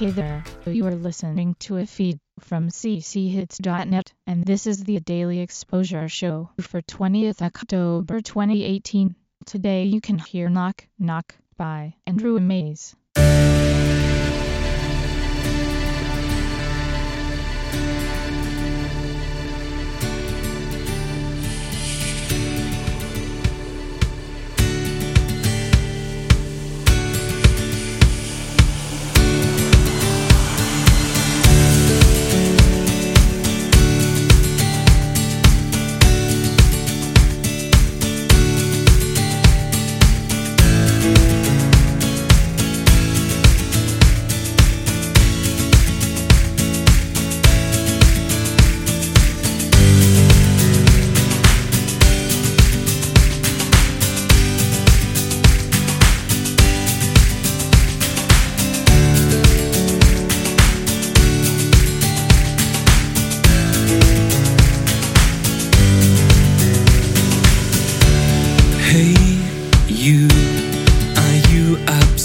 Hey there, you are listening to a feed from cchits.net, and this is the Daily Exposure Show for 20th October 2018. Today you can hear Knock Knock by Andrew Mays.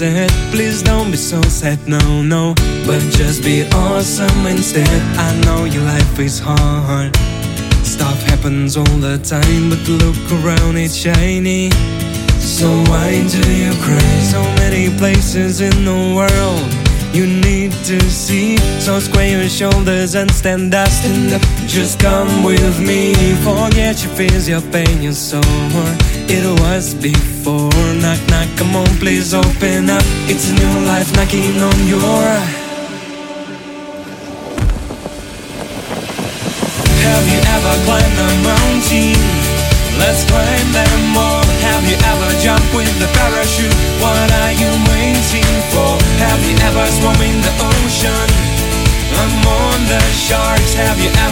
Please don't be so sad, no, no. But just be awesome instead. I know your life is hard. Stuff happens all the time, but look around, it's shiny. So why do you cry? So many places in the world you need to see. So square your shoulders and stand up, stand up. Just come with me. Forget your fears, your pain, your sorrow. It was before. Knock, knock, come on, please open up. It's a new life knocking on your. Have you ever climbed a mountain? Let's climb them all.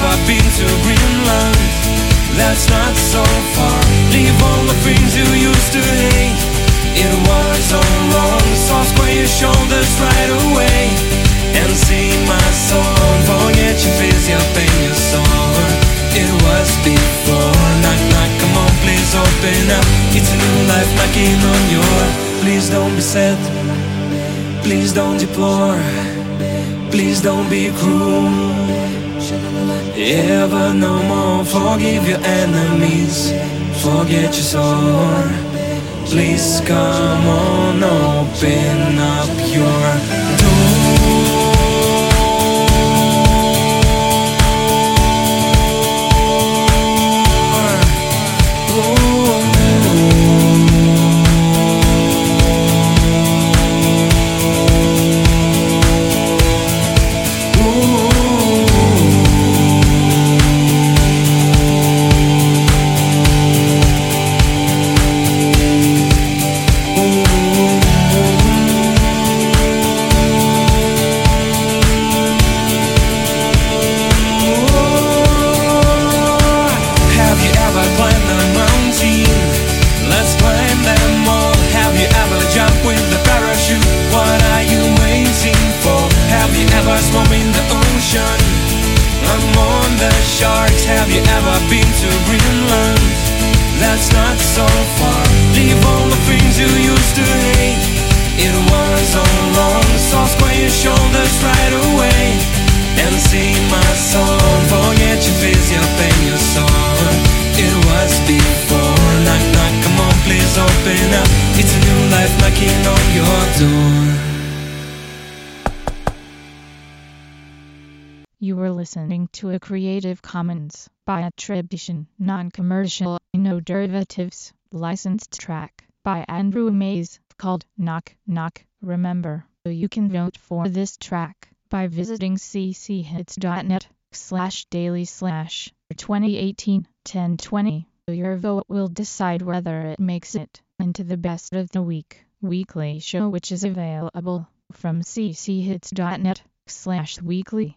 Have been to Greenland? That's not so far. Leave all the things you used to hate. It was all wrong. So square your shoulders right away and sing my song. Forget your fears, your pain, your sorrow. It was before. Knock, knock, come on, please open up. It's a new life knocking on your. Please don't be sad. Please don't deplore. Please don't be cruel. Ever no more. Forgive your enemies. Forget your sorrow. Please come on, open up your Have Have you ever been to Greenland? That's not so far. Leave all the things you used to hate. It was all wrong. So square your shoulders right away and sing my song. Forget your fears, your pain, your sorrow. It was before. Knock, knock, come on, please open up. It's a new life knocking on your door. You were listening to a Creative Commons by attribution, non-commercial, no derivatives, licensed track by Andrew Mays called Knock Knock. Remember, you can vote for this track by visiting cchits.net slash daily slash 2018 1020. Your vote will decide whether it makes it into the best of the week weekly show which is available from cchits.net slash weekly.